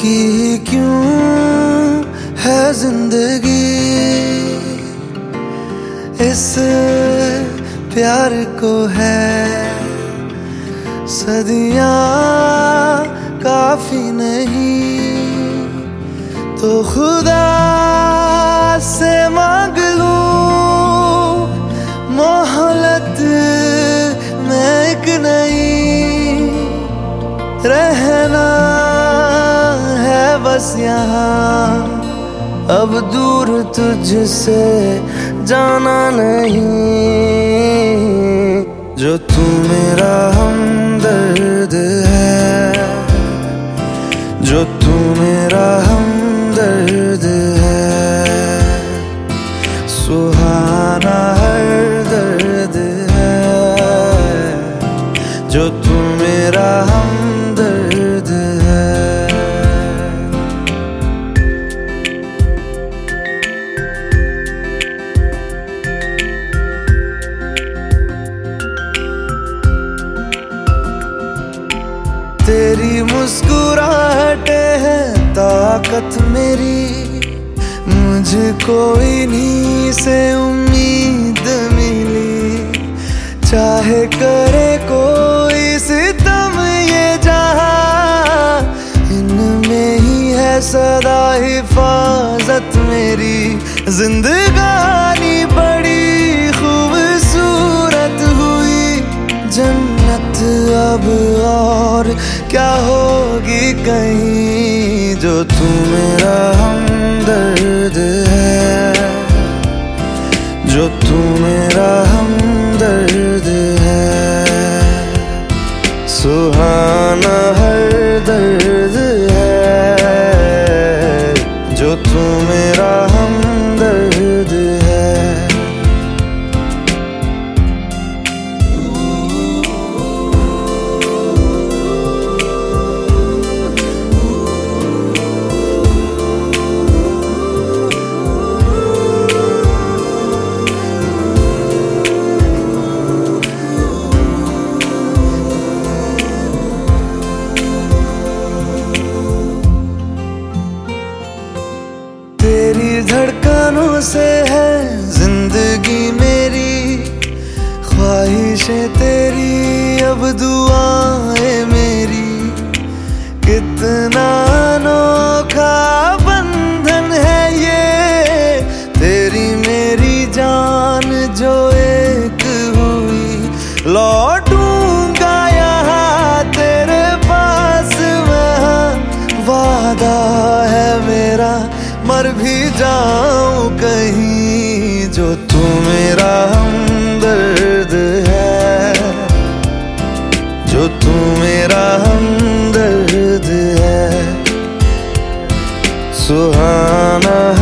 कि क्यों है ज़िंदगी? इस प्यार को है सदियाँ काफ़ी नहीं तो खुदा बस यहाँ, अब दूर तुझसे जाना नहीं। जो तू मेरा हमदर्द है, जो तू मेरा हमदर्द है। सुहाना हर दर्द है, जो तू मेरा हमदर्द तेरी मुस्कुराहटे है, ताकत मेरी। मुझे कोई इन्हीं से उम्मीद मिली। चाहे करे कोई सितम ये जहाँ, इनमें ही है सदा हिफाजत मेरी। जिंदगानी कहीं जो तू मेरा हमदर्द है। जो तू मेरा हमदर्द है। सुहाना हर दर्द है। जो तू से है ज़िंदगी मेरी, ख्वाहिशें तेरी, अब दुआएँ मेरी। कितना अनोखा बंधन है ये, तेरी मेरी जान जो एक हुई। लौटूँगा यहाँ तेरे पास मैं वादा मर भी जाऊँ कहीं जो तू मेरा हमदर्द है। जो तू मेरा हमदर्द है। सुहाना